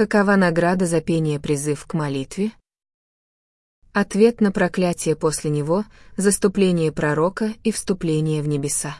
Какова награда за пение призыв к молитве? Ответ на проклятие после него, заступление пророка и вступление в небеса.